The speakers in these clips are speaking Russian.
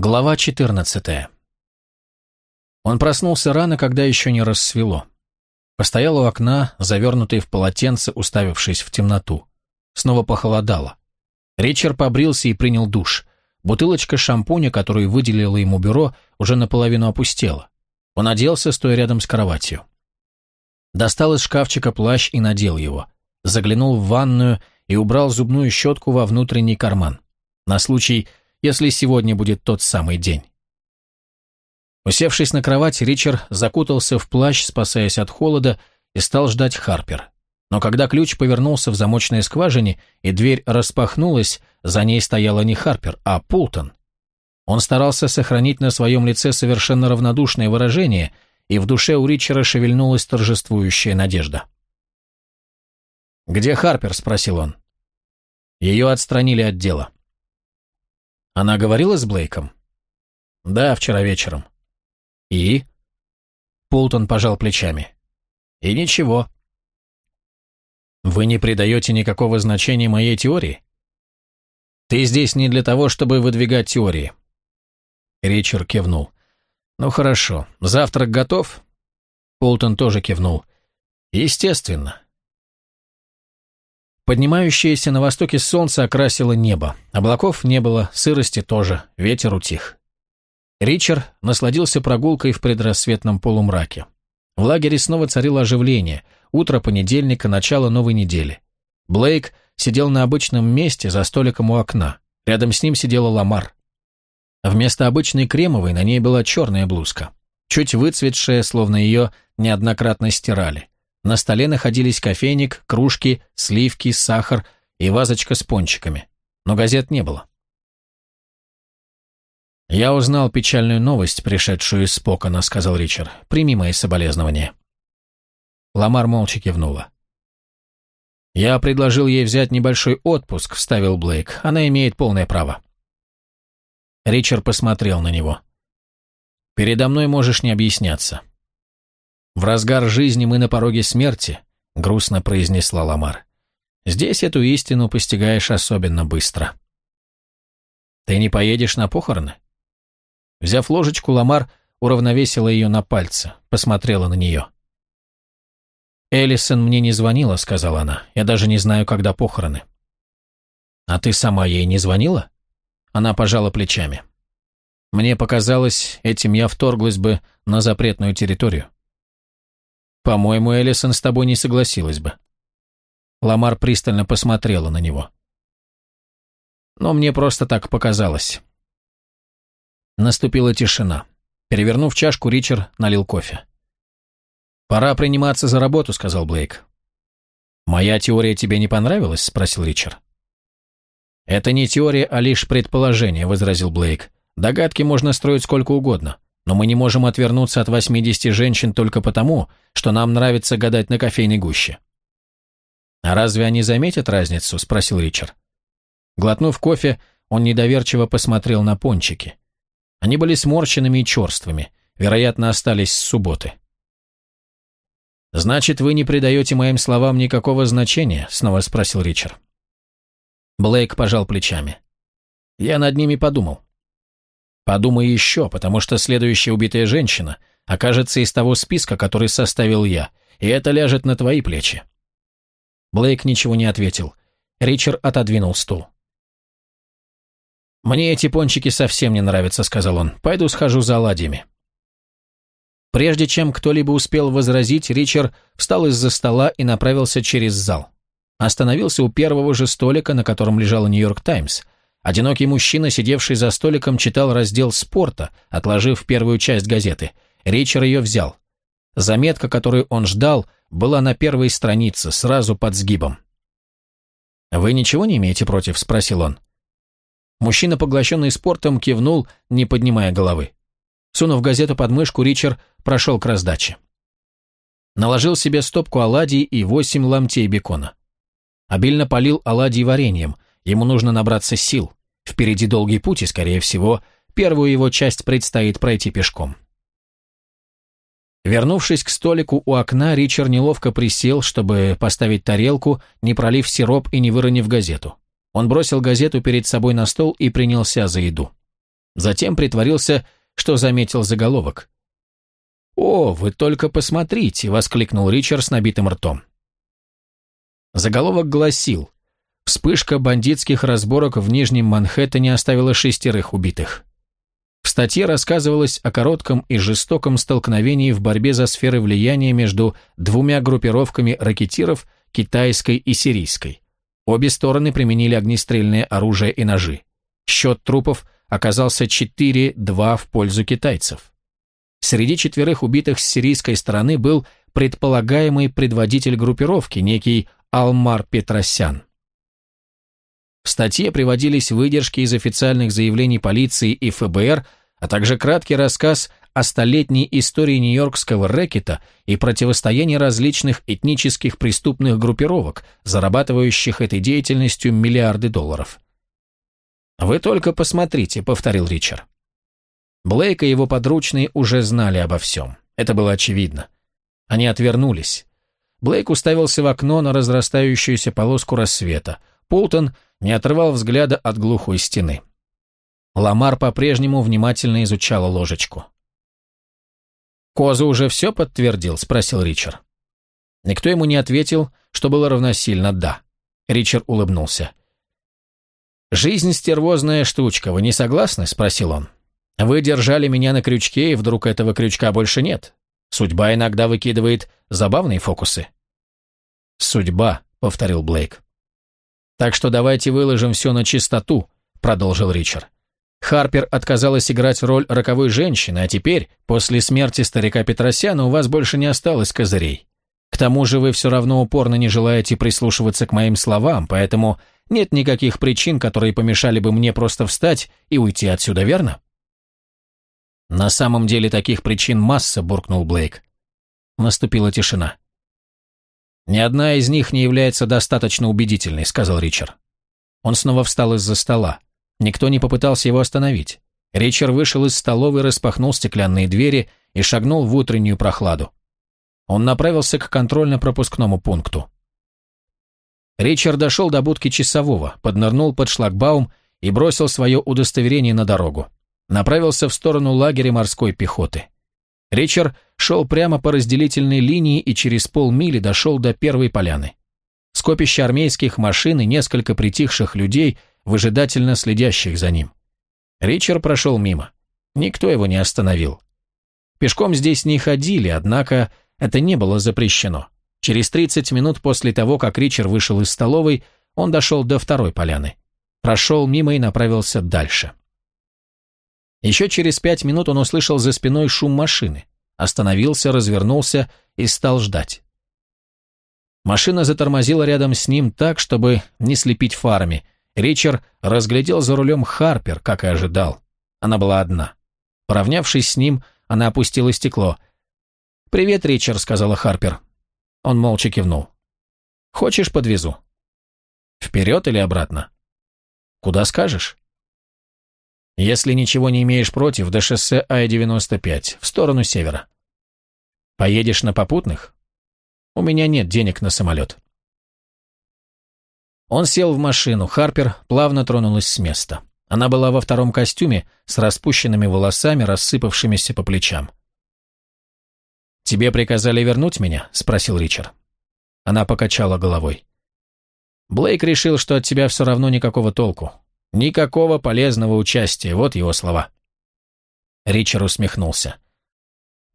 Глава 14. Он проснулся рано, когда еще не рассвело. Постоял у окна, завернутый в полотенце, уставившись в темноту. Снова похолодало. Ричард побрился и принял душ. Бутылочка шампуня, которую выделило ему бюро, уже наполовину опустела. Он оделся, стоя рядом с кроватью. Достал из шкафчика плащ и надел его. Заглянул в ванную и убрал зубную щетку во внутренний карман. На случай, если сегодня будет тот самый день. Усевшись на кровать, Ричард закутался в плащ, спасаясь от холода, и стал ждать Харпер. Но когда ключ повернулся в замочной скважине, и дверь распахнулась, за ней стояла не Харпер, а Пултон. Он старался сохранить на своем лице совершенно равнодушное выражение, и в душе у Ричера шевельнулась торжествующая надежда. «Где Харпер?» – спросил он. Ее отстранили от дела. Она говорила с Блейком? Да, вчера вечером. И? Полтон пожал плечами. И ничего. Вы не придаете никакого значения моей теории? Ты здесь не для того, чтобы выдвигать теории. Ричард кивнул. Ну хорошо, завтрак готов? Полтон тоже кивнул. Естественно. Поднимающееся на востоке солнце окрасило небо. Облаков не было, сырости тоже, ветер утих. Ричард насладился прогулкой в предрассветном полумраке. В лагере снова царило оживление. Утро понедельника, начало новой недели. Блейк сидел на обычном месте за столиком у окна. Рядом с ним сидела Ламар. Вместо обычной кремовой на ней была черная блузка. Чуть выцветшая, словно ее неоднократно стирали. На столе находились кофейник, кружки, сливки, сахар и вазочка с пончиками. Но газет не было. «Я узнал печальную новость, пришедшую из Спокона», — сказал Ричард. «Прими мои соболезнования». Ламар молча кивнула. «Я предложил ей взять небольшой отпуск», — вставил Блейк. «Она имеет полное право». Ричард посмотрел на него. «Передо мной можешь не объясняться. «В разгар жизни мы на пороге смерти», — грустно произнесла Ламар. «Здесь эту истину постигаешь особенно быстро». «Ты не поедешь на похороны?» Взяв ложечку, Ламар уравновесила ее на пальце, посмотрела на нее. «Эллисон мне не звонила», — сказала она. «Я даже не знаю, когда похороны». «А ты сама ей не звонила?» Она пожала плечами. «Мне показалось, этим я вторглась бы на запретную территорию». По-моему, Эллисон с тобой не согласилась бы. Ламар пристально посмотрела на него. Но мне просто так показалось. Наступила тишина. Перевернув чашку, Ричард налил кофе. «Пора приниматься за работу», — сказал Блейк. «Моя теория тебе не понравилась?» — спросил Ричард. «Это не теория, а лишь предположение», — возразил Блейк. «Догадки можно строить сколько угодно. Но мы не можем отвернуться от 80 женщин только потому, что нам нравится гадать на кофейной гуще. «А разве они заметят разницу?» – спросил Ричард. Глотнув кофе, он недоверчиво посмотрел на пончики. Они были сморщенными и черствыми, вероятно, остались с субботы. «Значит, вы не придаете моим словам никакого значения?» – снова спросил Ричард. Блейк пожал плечами. «Я над ними подумал. Подумай еще, потому что следующая убитая женщина окажется из того списка, который составил я, и это ляжет на твои плечи». Блейк ничего не ответил. Ричард отодвинул стул. «Мне эти пончики совсем не нравятся», — сказал он. «Пойду схожу за оладьями». Прежде чем кто-либо успел возразить, Ричард встал из-за стола и направился через зал. Остановился у первого же столика, на котором лежала «Нью-Йорк Таймс», Одинокий мужчина, сидевший за столиком, читал раздел спорта, отложив первую часть газеты. Ричард ее взял. Заметка, которую он ждал, была на первой странице, сразу под сгибом. «Вы ничего не имеете против?» – спросил он. Мужчина, поглощенный спортом, кивнул, не поднимая головы. Сунув газету под мышку, Ричард прошел к раздаче. Наложил себе стопку оладий и восемь ломтей бекона. Обильно полил оладьи вареньем – Ему нужно набраться сил. Впереди долгий путь, и, скорее всего, первую его часть предстоит пройти пешком. Вернувшись к столику у окна, Ричард неловко присел, чтобы поставить тарелку, не пролив сироп и не выронив газету. Он бросил газету перед собой на стол и принялся за еду. Затем притворился, что заметил заголовок. «О, вы только посмотрите!» — воскликнул Ричард с набитым ртом. Заголовок гласил «Вспышка бандитских разборок в Нижнем Манхэттене оставила шестерых убитых». В статье рассказывалось о коротком и жестоком столкновении в борьбе за сферы влияния между двумя группировками ракетиров, китайской и сирийской. Обе стороны применили огнестрельное оружие и ножи. Счет трупов оказался 4-2 в пользу китайцев. Среди четверых убитых с сирийской стороны был предполагаемый предводитель группировки, некий Алмар Петросян. В статье приводились выдержки из официальных заявлений полиции и ФБР, а также краткий рассказ о столетней истории нью-йоркского рэкета и противостоянии различных этнических преступных группировок, зарабатывающих этой деятельностью миллиарды долларов. «Вы только посмотрите», — повторил Ричард. Блейк и его подручные уже знали обо всем. Это было очевидно. Они отвернулись. Блейк уставился в окно на разрастающуюся полоску рассвета. Полтон не отрывал взгляда от глухой стены. Ламар по-прежнему внимательно изучала ложечку. «Коза уже все подтвердил?» – спросил Ричард. Никто ему не ответил, что было равносильно «да». Ричард улыбнулся. «Жизнь стервозная штучка, вы не согласны?» – спросил он. «Вы держали меня на крючке, и вдруг этого крючка больше нет. Судьба иногда выкидывает забавные фокусы». «Судьба», — повторил Блейк. «Так что давайте выложим все на чистоту», — продолжил Ричард. «Харпер отказалась играть роль роковой женщины, а теперь, после смерти старика Петросяна, у вас больше не осталось козырей. К тому же вы все равно упорно не желаете прислушиваться к моим словам, поэтому нет никаких причин, которые помешали бы мне просто встать и уйти отсюда, верно?» «На самом деле таких причин масса», — буркнул Блейк. Наступила тишина. «Ни одна из них не является достаточно убедительной», — сказал Ричард. Он снова встал из-за стола. Никто не попытался его остановить. Ричард вышел из столовой, распахнул стеклянные двери и шагнул в утреннюю прохладу. Он направился к контрольно-пропускному пункту. Ричард дошел до будки часового, поднырнул под шлагбаум и бросил свое удостоверение на дорогу направился в сторону лагеря морской пехоты. Ричард шел прямо по разделительной линии и через полмили дошел до первой поляны. Скопище армейских машин и несколько притихших людей, выжидательно следящих за ним. Ричард прошел мимо. Никто его не остановил. Пешком здесь не ходили, однако это не было запрещено. Через 30 минут после того, как Ричард вышел из столовой, он дошел до второй поляны. Прошел мимо и направился дальше. Еще через пять минут он услышал за спиной шум машины, остановился, развернулся и стал ждать. Машина затормозила рядом с ним так, чтобы не слепить фарами. Ричард разглядел за рулем Харпер, как и ожидал. Она была одна. Поравнявшись с ним, она опустила стекло. «Привет, Ричард», — сказала Харпер. Он молча кивнул. «Хочешь, подвезу?» «Вперед или обратно?» «Куда скажешь?» Если ничего не имеешь против, до шоссе А-95, в сторону севера. Поедешь на попутных? У меня нет денег на самолет. Он сел в машину, Харпер плавно тронулась с места. Она была во втором костюме, с распущенными волосами, рассыпавшимися по плечам. «Тебе приказали вернуть меня?» – спросил Ричард. Она покачала головой. «Блейк решил, что от тебя все равно никакого толку. Никакого полезного участия, вот его слова. Ричард усмехнулся.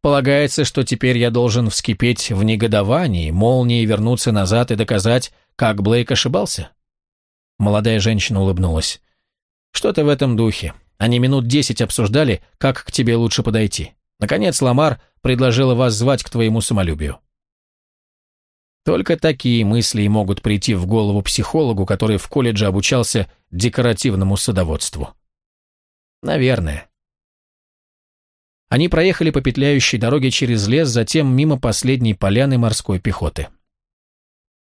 Полагается, что теперь я должен вскипеть в негодовании, молнией вернуться назад и доказать, как Блейк ошибался? Молодая женщина улыбнулась. Что-то в этом духе. Они минут десять обсуждали, как к тебе лучше подойти. Наконец Ламар предложила вас звать к твоему самолюбию. Только такие мысли и могут прийти в голову психологу, который в колледже обучался декоративному садоводству. Наверное. Они проехали по петляющей дороге через лес, затем мимо последней поляны морской пехоты.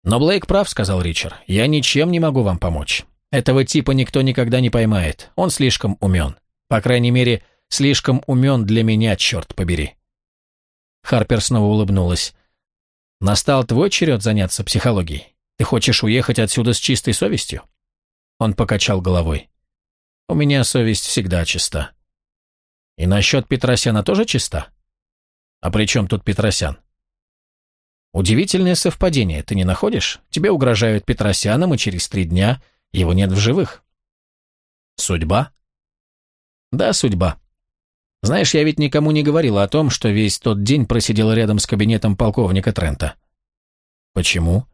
«Но Блейк прав», — сказал Ричард. «Я ничем не могу вам помочь. Этого типа никто никогда не поймает. Он слишком умен. По крайней мере, слишком умен для меня, черт побери». Харпер снова улыбнулась. Настал твой черед заняться психологией. Ты хочешь уехать отсюда с чистой совестью?» Он покачал головой. «У меня совесть всегда чиста. И насчет Петросяна тоже чиста? А при чем тут Петросян? Удивительное совпадение, ты не находишь? Тебе угрожают Петросяном, и через три дня его нет в живых. Судьба? Да, судьба. Знаешь, я ведь никому не говорил о том, что весь тот день просидел рядом с кабинетом полковника Трента. Почему?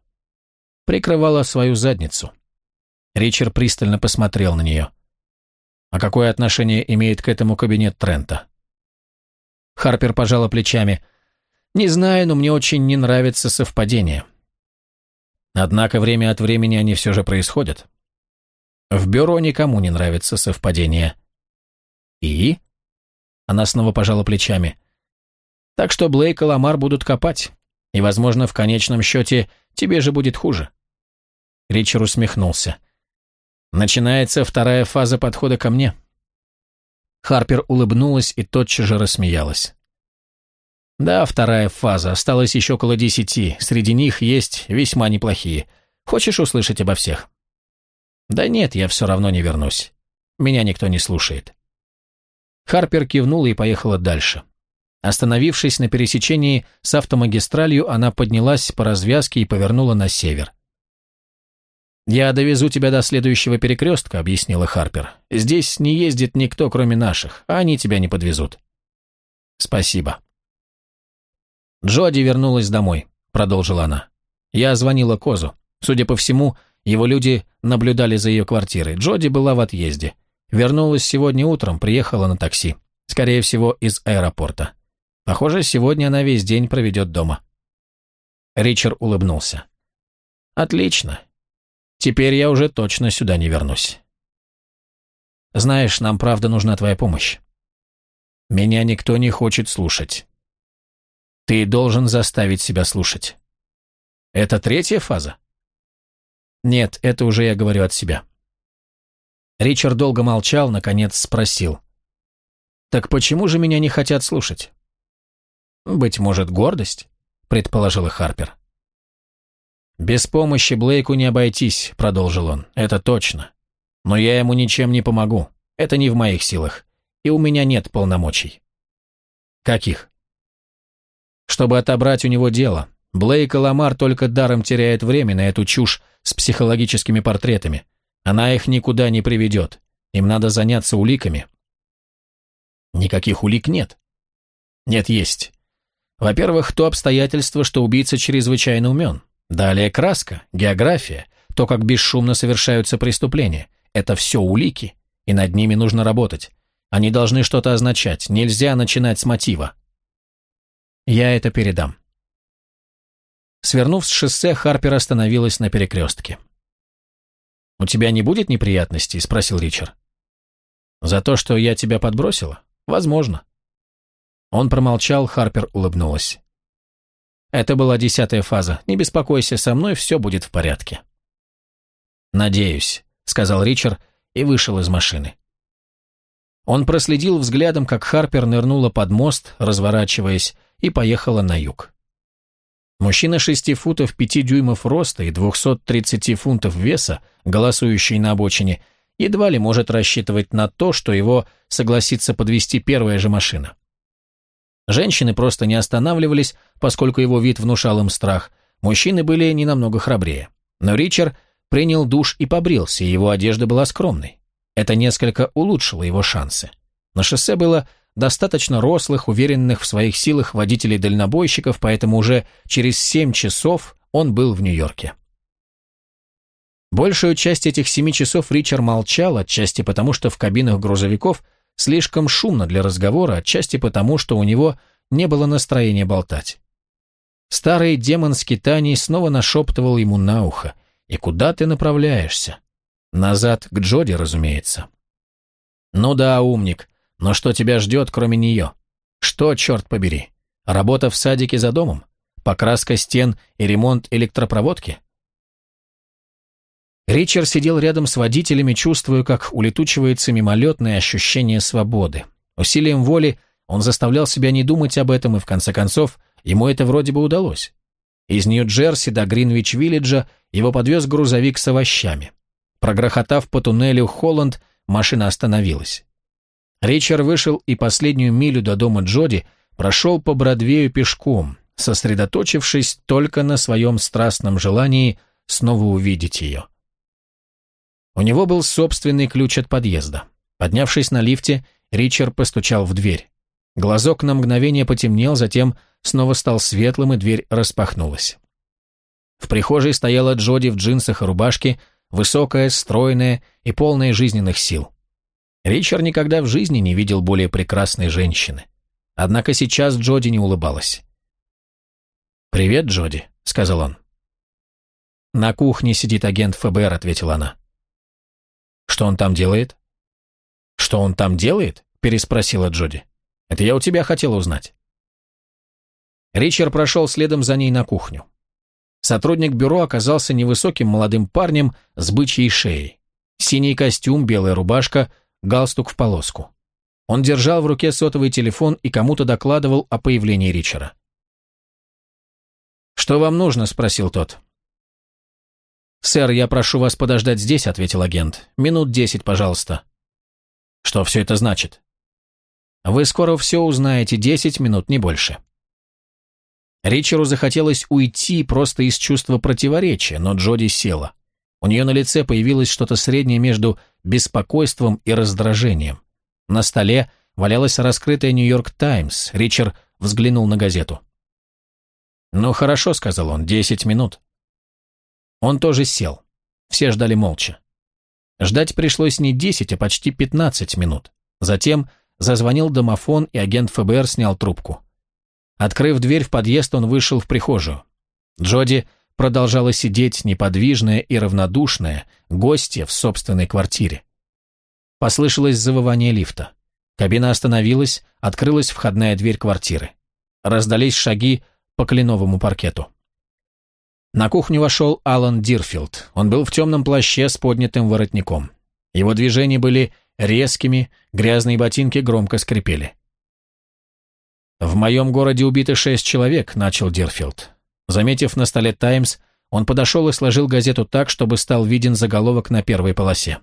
Прикрывала свою задницу. Ричард пристально посмотрел на нее. А какое отношение имеет к этому кабинет Трента? Харпер пожала плечами. Не знаю, но мне очень не нравится совпадение. Однако время от времени они все же происходят. В бюро никому не нравится совпадение. И? Она снова пожала плечами. Так что Блейк и Ламар будут копать. И, возможно, в конечном счете тебе же будет хуже. Ричард усмехнулся. Начинается вторая фаза подхода ко мне. Харпер улыбнулась и тотчас же рассмеялась. Да, вторая фаза. Осталось еще около десяти. Среди них есть весьма неплохие. Хочешь услышать обо всех? Да нет, я все равно не вернусь. Меня никто не слушает. Харпер кивнула и поехала дальше. Остановившись на пересечении с автомагистралью, она поднялась по развязке и повернула на север. «Я довезу тебя до следующего перекрестка», — объяснила Харпер. «Здесь не ездит никто, кроме наших, а они тебя не подвезут». «Спасибо». «Джоди вернулась домой», — продолжила она. «Я звонила Козу. Судя по всему, его люди наблюдали за ее квартирой. Джоди была в отъезде. Вернулась сегодня утром, приехала на такси. Скорее всего, из аэропорта. Похоже, сегодня она весь день проведет дома. Ричард улыбнулся. «Отлично. Теперь я уже точно сюда не вернусь. Знаешь, нам правда нужна твоя помощь. Меня никто не хочет слушать. Ты должен заставить себя слушать. Это третья фаза? Нет, это уже я говорю от себя. Ричард долго молчал, наконец спросил. «Так почему же меня не хотят слушать?» «Быть может, гордость?» — предположила Харпер. «Без помощи Блейку не обойтись», — продолжил он, — «это точно. Но я ему ничем не помогу. Это не в моих силах. И у меня нет полномочий». «Каких?» «Чтобы отобрать у него дело. Блейк и Ламар только даром теряет время на эту чушь с психологическими портретами. Она их никуда не приведет. Им надо заняться уликами. Никаких улик нет. Нет, есть. Во-первых, то обстоятельство, что убийца чрезвычайно умен. Далее краска, география, то, как бесшумно совершаются преступления. Это все улики, и над ними нужно работать. Они должны что-то означать, нельзя начинать с мотива. Я это передам. Свернув с шоссе, Харпер остановилась на перекрестке. «У тебя не будет неприятностей?» – спросил Ричард. «За то, что я тебя подбросила? Возможно». Он промолчал, Харпер улыбнулась. «Это была десятая фаза. Не беспокойся, со мной все будет в порядке». «Надеюсь», — сказал Ричард и вышел из машины. Он проследил взглядом, как Харпер нырнула под мост, разворачиваясь, и поехала на юг. Мужчина 6 футов 5 дюймов роста и 230 фунтов веса, голосующий на обочине, едва ли может рассчитывать на то, что его согласится подвести первая же машина. Женщины просто не останавливались, поскольку его вид внушал им страх. Мужчины были не намного храбрее. Но Ричард принял душ и побрился, и его одежда была скромной. Это несколько улучшило его шансы. На шоссе было достаточно рослых, уверенных в своих силах водителей-дальнобойщиков, поэтому уже через семь часов он был в Нью-Йорке. Большую часть этих семи часов Ричард молчал, отчасти потому, что в кабинах грузовиков слишком шумно для разговора, отчасти потому, что у него не было настроения болтать. Старый демон скитаний снова нашептывал ему на ухо. «И куда ты направляешься?» «Назад, к Джоди, разумеется». «Ну да, умник. Но что тебя ждет, кроме нее? Что, черт побери? Работа в садике за домом? Покраска стен и ремонт электропроводки? Ричард сидел рядом с водителями, чувствуя, как улетучивается мимолетное ощущение свободы. Усилием воли он заставлял себя не думать об этом, и в конце концов ему это вроде бы удалось. Из Нью-Джерси до Гринвич-Виллиджа его подвез грузовик с овощами. Прогрохотав по туннелю Холланд, машина остановилась. Ричард вышел и последнюю милю до дома Джоди прошел по Бродвею пешком, сосредоточившись только на своем страстном желании снова увидеть ее. У него был собственный ключ от подъезда. Поднявшись на лифте, Ричард постучал в дверь. Глазок на мгновение потемнел, затем снова стал светлым, и дверь распахнулась. В прихожей стояла Джоди в джинсах и рубашке, высокая, стройная и полная жизненных сил. Ричард никогда в жизни не видел более прекрасной женщины. Однако сейчас Джоди не улыбалась. «Привет, Джоди», — сказал он. «На кухне сидит агент ФБР», — ответила она. «Что он там делает?» «Что он там делает?» — переспросила Джоди. «Это я у тебя хотела узнать». Ричард прошел следом за ней на кухню. Сотрудник бюро оказался невысоким молодым парнем с бычьей шеей. Синий костюм, белая рубашка, галстук в полоску. Он держал в руке сотовый телефон и кому-то докладывал о появлении Ричера. «Что вам нужно?» – спросил тот. «Сэр, я прошу вас подождать здесь», – ответил агент. «Минут десять, пожалуйста». «Что все это значит?» «Вы скоро все узнаете, десять минут, не больше». Ричеру захотелось уйти просто из чувства противоречия, но Джоди села. У нее на лице появилось что-то среднее между беспокойством и раздражением. На столе валялась раскрытая «Нью-Йорк Таймс». Ричард взглянул на газету. «Ну хорошо», — сказал он, — «десять минут». Он тоже сел. Все ждали молча. Ждать пришлось не десять, а почти пятнадцать минут. Затем зазвонил домофон, и агент ФБР снял трубку. Открыв дверь в подъезд, он вышел в прихожую. Джоди продолжала сидеть неподвижная и равнодушная, гостья в собственной квартире. Послышалось завывание лифта. Кабина остановилась, открылась входная дверь квартиры. Раздались шаги по кленовому паркету. На кухню вошел Алан Дирфилд. Он был в темном плаще с поднятым воротником. Его движения были резкими, грязные ботинки громко скрипели. «В моем городе убиты шесть человек», — начал Дирфилд. Заметив на столе «Таймс», он подошел и сложил газету так, чтобы стал виден заголовок на первой полосе.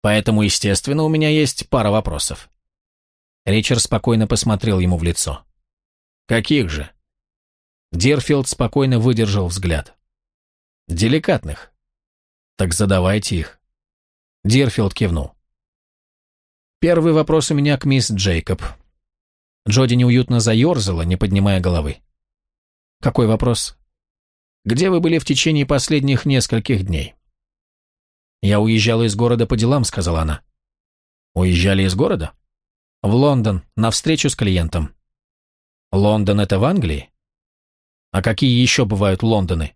«Поэтому, естественно, у меня есть пара вопросов». Ричард спокойно посмотрел ему в лицо. «Каких же?» Дирфилд спокойно выдержал взгляд. «Деликатных». «Так задавайте их». Дирфилд кивнул. «Первый вопрос у меня к мисс Джейкоб». Джоди неуютно заерзала, не поднимая головы. «Какой вопрос?» «Где вы были в течение последних нескольких дней?» «Я уезжала из города по делам», — сказала она. «Уезжали из города?» «В Лондон, на встречу с клиентом». «Лондон — это в Англии?» А какие еще бывают Лондоны?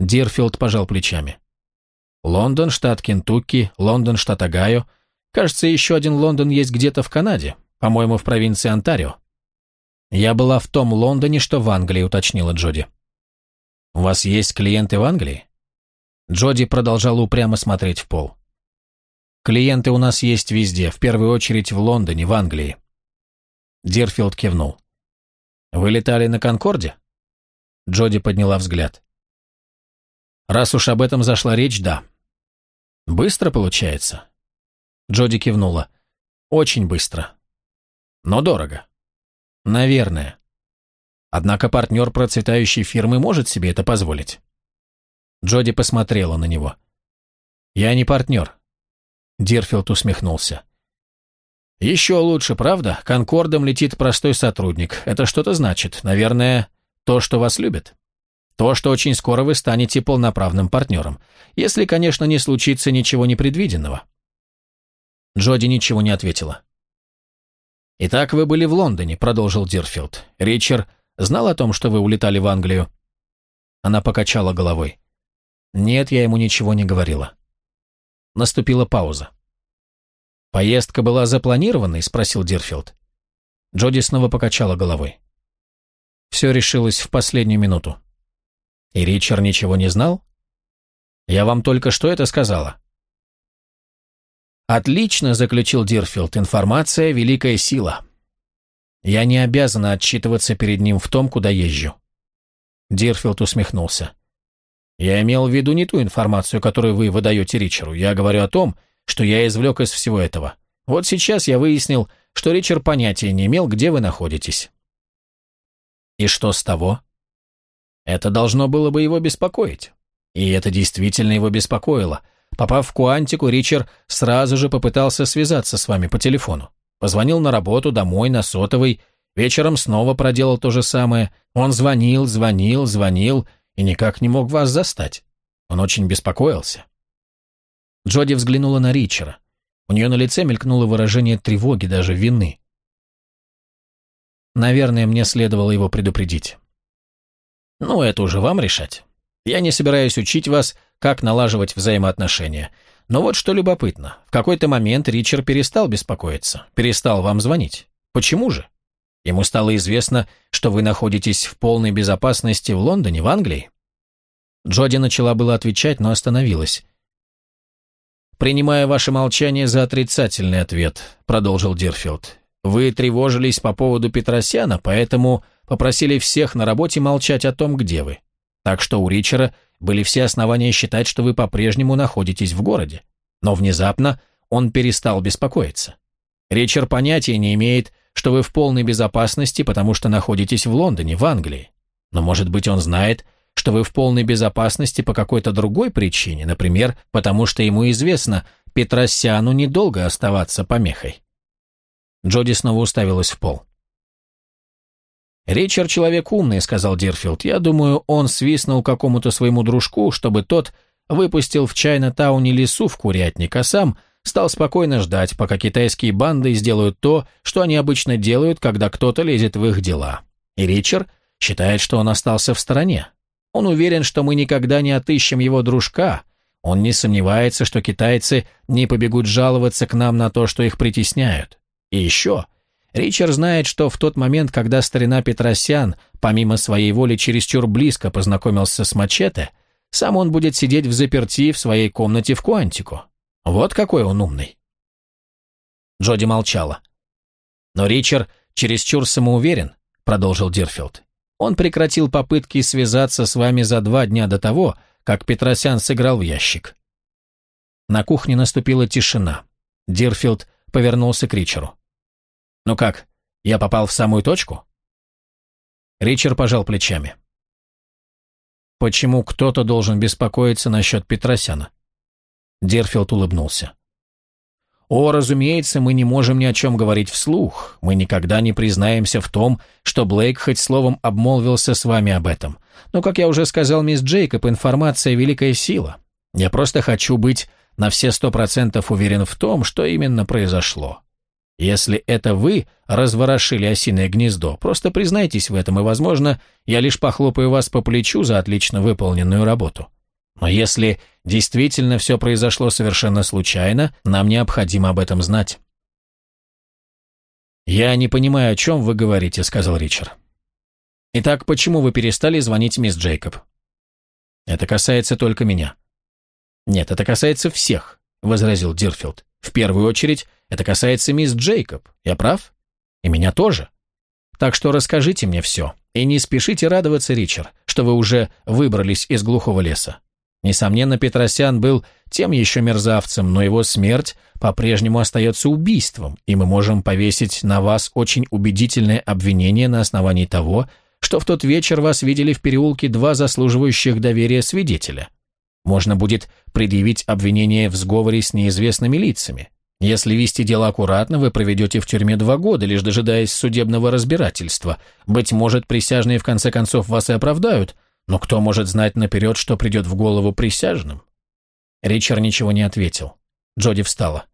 Дирфилд пожал плечами. Лондон, штат Кентукки, Лондон, штат Огайо. Кажется, еще один Лондон есть где-то в Канаде, по-моему, в провинции Онтарио. Я была в том Лондоне, что в Англии, уточнила Джоди. У вас есть клиенты в Англии? Джоди продолжала упрямо смотреть в пол. Клиенты у нас есть везде, в первую очередь в Лондоне, в Англии. Дирфилд кивнул. Вы летали на Конкорде? Джоди подняла взгляд. «Раз уж об этом зашла речь, да». «Быстро получается?» Джоди кивнула. «Очень быстро. Но дорого». «Наверное. Однако партнер процветающей фирмы может себе это позволить». Джоди посмотрела на него. «Я не партнер». Дирфилд усмехнулся. «Еще лучше, правда? Конкордом летит простой сотрудник. Это что-то значит. Наверное, то, что вас любят. То, что очень скоро вы станете полноправным партнером. Если, конечно, не случится ничего непредвиденного. Джоди ничего не ответила. «Итак, вы были в Лондоне», — продолжил Дирфилд. «Ричард знал о том, что вы улетали в Англию?» Она покачала головой. «Нет, я ему ничего не говорила». Наступила пауза. «Поездка была запланированной?» — спросил Дирфилд. Джоди снова покачала головой. Все решилось в последнюю минуту. И Ричер ничего не знал? Я вам только что это сказала. Отлично, заключил Дирфилд. Информация — великая сила. Я не обязана отчитываться перед ним в том, куда езжу. Дирфилд усмехнулся. Я имел в виду не ту информацию, которую вы выдаете Ричеру. Я говорю о том, что я извлек из всего этого. Вот сейчас я выяснил, что Ричард понятия не имел, где вы находитесь». «И что с того?» «Это должно было бы его беспокоить». И это действительно его беспокоило. Попав в Куантику, Ричард сразу же попытался связаться с вами по телефону. Позвонил на работу, домой, на сотовый. Вечером снова проделал то же самое. Он звонил, звонил, звонил и никак не мог вас застать. Он очень беспокоился. Джоди взглянула на Ричера. У нее на лице мелькнуло выражение тревоги, даже вины. Наверное, мне следовало его предупредить. Ну, это уже вам решать. Я не собираюсь учить вас, как налаживать взаимоотношения. Но вот что любопытно. В какой-то момент Ричард перестал беспокоиться, перестал вам звонить. Почему же? Ему стало известно, что вы находитесь в полной безопасности в Лондоне, в Англии. Джоди начала было отвечать, но остановилась. «Принимая ваше молчание за отрицательный ответ», — продолжил Дирфилд. «Вы тревожились по поводу Петросяна, поэтому попросили всех на работе молчать о том, где вы. Так что у Ричера были все основания считать, что вы по-прежнему находитесь в городе. Но внезапно он перестал беспокоиться. Ричард понятия не имеет, что вы в полной безопасности, потому что находитесь в Лондоне, в Англии. Но, может быть, он знает, что вы в полной безопасности по какой-то другой причине, например, потому что ему известно, Петросяну недолго оставаться помехой. Джоди снова уставилась в пол. «Ричард человек умный», — сказал Дирфилд. «Я думаю, он свистнул какому-то своему дружку, чтобы тот выпустил в Чайна-тауне лесу в курятник, а сам стал спокойно ждать, пока китайские банды сделают то, что они обычно делают, когда кто-то лезет в их дела. И Ричард считает, что он остался в стороне. Он уверен, что мы никогда не отыщем его дружка. Он не сомневается, что китайцы не побегут жаловаться к нам на то, что их притесняют. И еще...» Ричард знает, что в тот момент, когда старина Петросян, помимо своей воли, чересчур близко познакомился с Мачете, сам он будет сидеть в заперти в своей комнате в Куантику. Вот какой он умный. Джоди молчала. Но Ричард чересчур самоуверен, продолжил Дирфилд. Он прекратил попытки связаться с вами за два дня до того, как Петросян сыграл в ящик. На кухне наступила тишина. Дирфилд повернулся к Ричеру. «Ну как, я попал в самую точку?» Ричер пожал плечами. «Почему кто-то должен беспокоиться насчет Петросяна?» Дирфилд улыбнулся. «О, разумеется, мы не можем ни о чем говорить вслух. Мы никогда не признаемся в том, что Блейк хоть словом обмолвился с вами об этом. Но, как я уже сказал, мисс Джейкоб, информация – великая сила. Я просто хочу быть на все сто процентов уверен в том, что именно произошло. Если это вы разворошили осиное гнездо, просто признайтесь в этом, и, возможно, я лишь похлопаю вас по плечу за отлично выполненную работу. Но если действительно все произошло совершенно случайно, нам необходимо об этом знать». «Я не понимаю, о чем вы говорите», — сказал Ричард. «Итак, почему вы перестали звонить мисс Джейкоб?» «Это касается только меня». «Нет, это касается всех», — возразил Дирфилд. «В первую очередь, это касается мисс Джейкоб, я прав? И меня тоже. Так что расскажите мне все. И не спешите радоваться, Ричард, что вы уже выбрались из глухого леса. Несомненно, Петросян был тем еще мерзавцем, но его смерть по-прежнему остается убийством, и мы можем повесить на вас очень убедительное обвинение на основании того, что в тот вечер вас видели в переулке два заслуживающих доверия свидетеля. Можно будет предъявить обвинение в сговоре с неизвестными лицами. Если вести дело аккуратно, вы проведете в тюрьме два года, лишь дожидаясь судебного разбирательства. Быть может, присяжные в конце концов вас и оправдают, но кто может знать наперед, что придет в голову присяжным?» Ричард ничего не ответил. Джоди встала.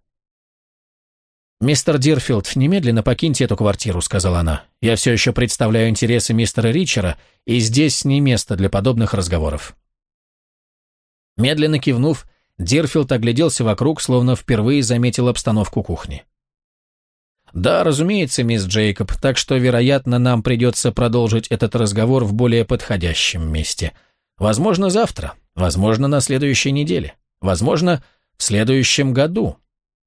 «Мистер Дирфилд, немедленно покиньте эту квартиру», — сказала она. «Я все еще представляю интересы мистера Ричера, и здесь не место для подобных разговоров». Медленно кивнув, Дирфилд огляделся вокруг, словно впервые заметил обстановку кухни. «Да, разумеется, мисс Джейкоб, так что, вероятно, нам придется продолжить этот разговор в более подходящем месте. Возможно, завтра, возможно, на следующей неделе, возможно, в следующем году.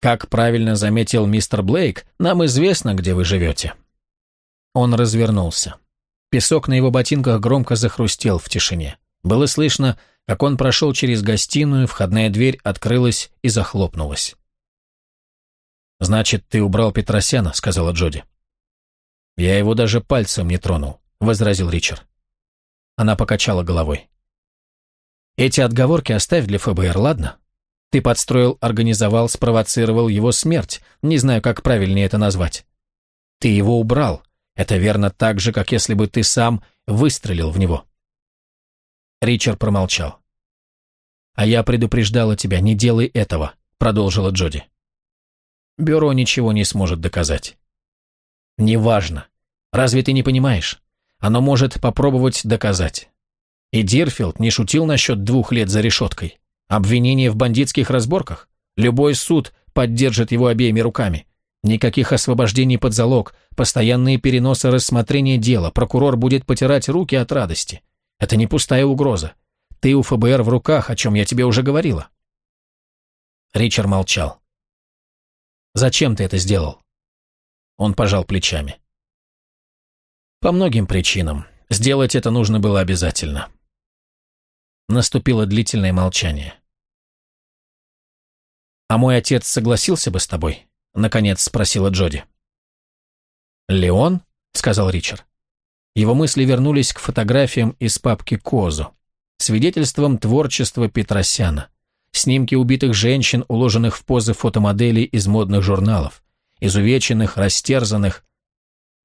Как правильно заметил мистер Блейк, нам известно, где вы живете». Он развернулся. Песок на его ботинках громко захрустел в тишине. Было слышно, как он прошел через гостиную, входная дверь открылась и захлопнулась. «Значит, ты убрал Петросяна», — сказала Джоди. «Я его даже пальцем не тронул», — возразил Ричард. Она покачала головой. «Эти отговорки оставь для ФБР, ладно? Ты подстроил, организовал, спровоцировал его смерть, не знаю, как правильнее это назвать. Ты его убрал, это верно так же, как если бы ты сам выстрелил в него». Ричард промолчал. «А я предупреждала тебя, не делай этого», — продолжила Джоди. «Бюро ничего не сможет доказать». «Неважно. Разве ты не понимаешь? Оно может попробовать доказать. И Дирфилд не шутил насчет двух лет за решеткой. Обвинение в бандитских разборках? Любой суд поддержит его обеими руками. Никаких освобождений под залог, постоянные переносы рассмотрения дела, прокурор будет потирать руки от радости. Это не пустая угроза. Ты у ФБР в руках, о чем я тебе уже говорила». Ричард молчал. «Зачем ты это сделал?» Он пожал плечами. «По многим причинам. Сделать это нужно было обязательно». Наступило длительное молчание. «А мой отец согласился бы с тобой?» — наконец спросила Джоди. «Леон?» — сказал Ричард. Его мысли вернулись к фотографиям из папки Козу, свидетельством творчества Петросяна, снимки убитых женщин, уложенных в позы фотомоделей из модных журналов, изувеченных, растерзанных.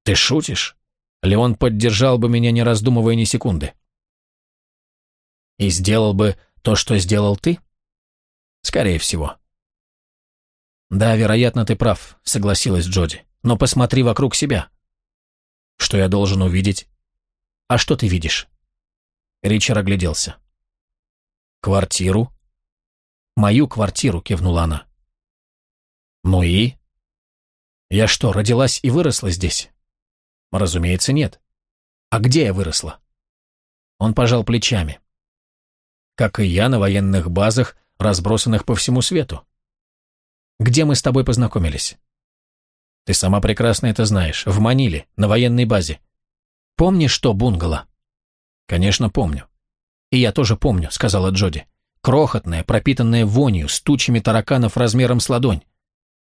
«Ты шутишь?» Леон поддержал бы меня, не раздумывая ни секунды. «И сделал бы то, что сделал ты?» «Скорее всего». «Да, вероятно, ты прав», — согласилась Джоди. «Но посмотри вокруг себя. Что я должен увидеть? А что ты видишь? Ричард огляделся. Квартиру? Мою квартиру, кивнула она. Ну и? Я что, родилась и выросла здесь? Разумеется, нет. А где я выросла? Он пожал плечами. Как и я на военных базах, разбросанных по всему свету. Где мы с тобой познакомились? Ты сама прекрасно это знаешь. В Маниле, на военной базе. Помнишь, что бунгало? Конечно, помню. И я тоже помню, сказала Джоди. Крохотная, пропитанная вонью, с тучами тараканов размером с ладонь.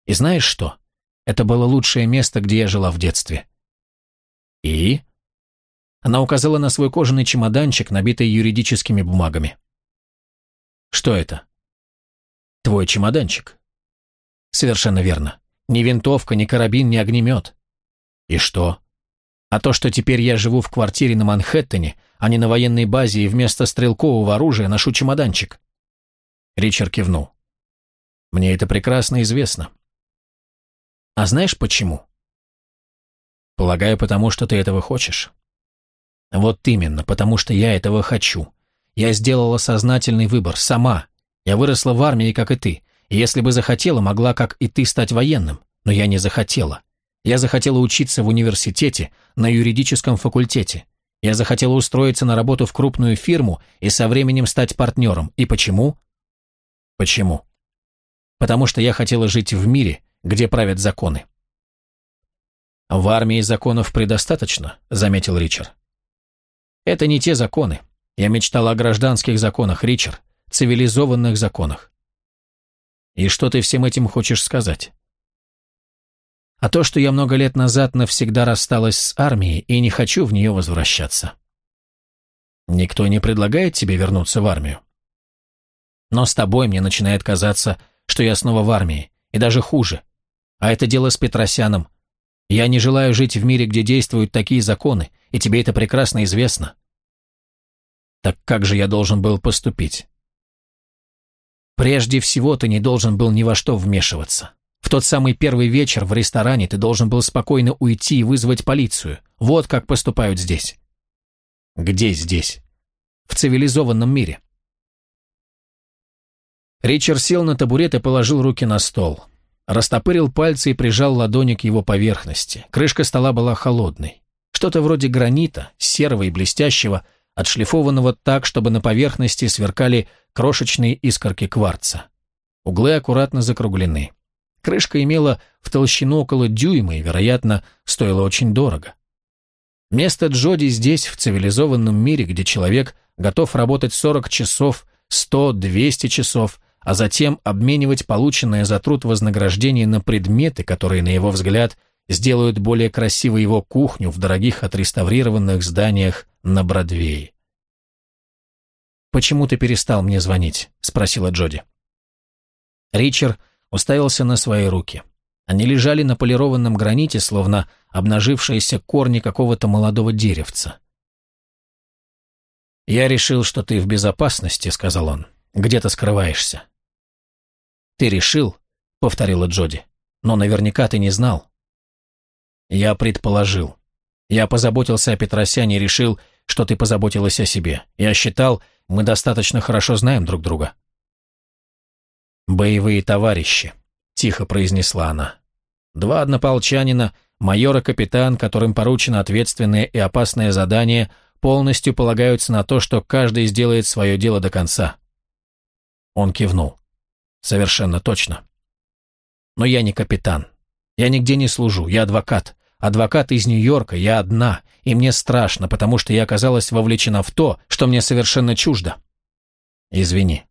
И знаешь что? Это было лучшее место, где я жила в детстве. И? Она указала на свой кожаный чемоданчик, набитый юридическими бумагами. Что это? Твой чемоданчик. Совершенно верно. Ни винтовка, ни карабин, ни огнемет. И что? А то, что теперь я живу в квартире на Манхэттене, а не на военной базе, и вместо стрелкового оружия ношу чемоданчик. Ричард кивнул. Мне это прекрасно известно. А знаешь почему? Полагаю, потому что ты этого хочешь. Вот именно, потому что я этого хочу. Я сделала сознательный выбор, сама. Я выросла в армии, как и ты. Если бы захотела, могла, как и ты, стать военным. Но я не захотела. Я захотела учиться в университете, на юридическом факультете. Я захотела устроиться на работу в крупную фирму и со временем стать партнером. И почему? Почему? Потому что я хотела жить в мире, где правят законы. «В армии законов предостаточно», — заметил Ричард. «Это не те законы. Я мечтала о гражданских законах, Ричард, цивилизованных законах. И что ты всем этим хочешь сказать? А то, что я много лет назад навсегда рассталась с армией и не хочу в нее возвращаться. Никто не предлагает тебе вернуться в армию. Но с тобой мне начинает казаться, что я снова в армии, и даже хуже. А это дело с Петросяном. Я не желаю жить в мире, где действуют такие законы, и тебе это прекрасно известно. Так как же я должен был поступить? Прежде всего, ты не должен был ни во что вмешиваться. В тот самый первый вечер в ресторане ты должен был спокойно уйти и вызвать полицию. Вот как поступают здесь. Где здесь? В цивилизованном мире. Ричард сел на табурет и положил руки на стол. Растопырил пальцы и прижал ладони к его поверхности. Крышка стола была холодной. Что-то вроде гранита, серого и блестящего, отшлифованного так, чтобы на поверхности сверкали крошечные искорки кварца. Углы аккуратно закруглены. Крышка имела в толщину около дюйма и, вероятно, стоила очень дорого. Место Джоди здесь, в цивилизованном мире, где человек готов работать 40 часов, 100, 200 часов, а затем обменивать полученное за труд вознаграждение на предметы, которые, на его взгляд, сделают более красивой его кухню в дорогих отреставрированных зданиях на Бродвее. «Почему ты перестал мне звонить?» – спросила Джоди. Ричард уставился на свои руки. Они лежали на полированном граните, словно обнажившиеся корни какого-то молодого деревца. «Я решил, что ты в безопасности», — сказал он. «Где ты скрываешься?» «Ты решил?» — повторила Джоди. «Но наверняка ты не знал». «Я предположил. Я позаботился о Петросяне и решил, что ты позаботилась о себе. Я считал, мы достаточно хорошо знаем друг друга». «Боевые товарищи», — тихо произнесла она. «Два однополчанина, майор и капитан, которым поручено ответственное и опасное задание, полностью полагаются на то, что каждый сделает свое дело до конца». Он кивнул. «Совершенно точно. Но я не капитан. Я нигде не служу, я адвокат. Адвокат из Нью-Йорка, я одна, и мне страшно, потому что я оказалась вовлечена в то, что мне совершенно чуждо. Извини.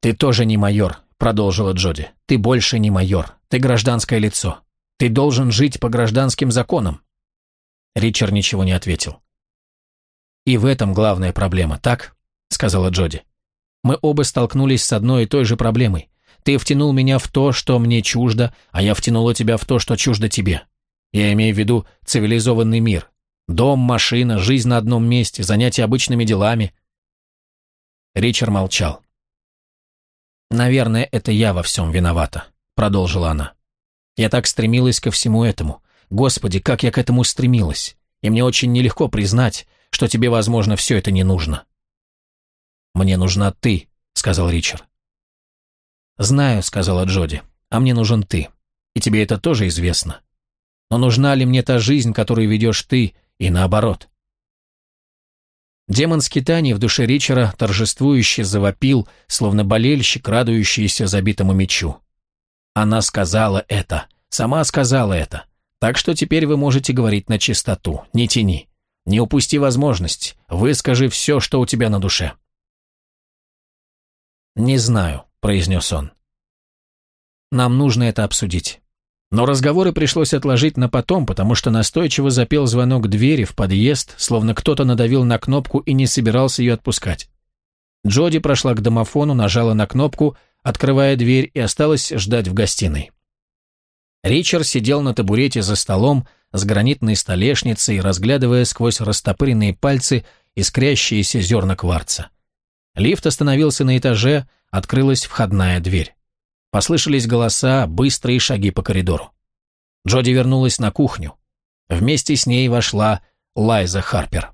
Ты тоже не майор, продолжила Джоди. Ты больше не майор. Ты гражданское лицо. Ты должен жить по гражданским законам. Ричард ничего не ответил. «И в этом главная проблема, так?» — сказала Джоди. «Мы оба столкнулись с одной и той же проблемой. Ты втянул меня в то, что мне чуждо, а я втянула тебя в то, что чуждо тебе. Я имею в виду цивилизованный мир. Дом, машина, жизнь на одном месте, занятия обычными делами. Ричард молчал. «Наверное, это я во всем виновата», — продолжила она. «Я так стремилась ко всему этому. Господи, как я к этому стремилась. И мне очень нелегко признать, что тебе, возможно, все это не нужно». «Мне нужна ты», — сказал Ричард. «Знаю», — сказала Джоди, — «а мне нужен ты. И тебе это тоже известно. Но нужна ли мне та жизнь, которую ведешь ты, и наоборот? Демон скитаний в душе Ричера торжествующе завопил, словно болельщик, радующийся забитому мечу. Она сказала это, сама сказала это. Так что теперь вы можете говорить на чистоту, не тяни. Не упусти возможность, выскажи все, что у тебя на душе. «Не знаю», — произнес он. «Нам нужно это обсудить». Но разговоры пришлось отложить на потом, потому что настойчиво запел звонок двери в подъезд, словно кто-то надавил на кнопку и не собирался ее отпускать. Джоди прошла к домофону, нажала на кнопку, открывая дверь, и осталась ждать в гостиной. Ричард сидел на табурете за столом с гранитной столешницей, разглядывая сквозь растопыренные пальцы искрящиеся зерна кварца. Лифт остановился на этаже, открылась входная дверь. Послышались голоса, быстрые шаги по коридору. Джоди вернулась на кухню. Вместе с ней вошла Лайза Харпер.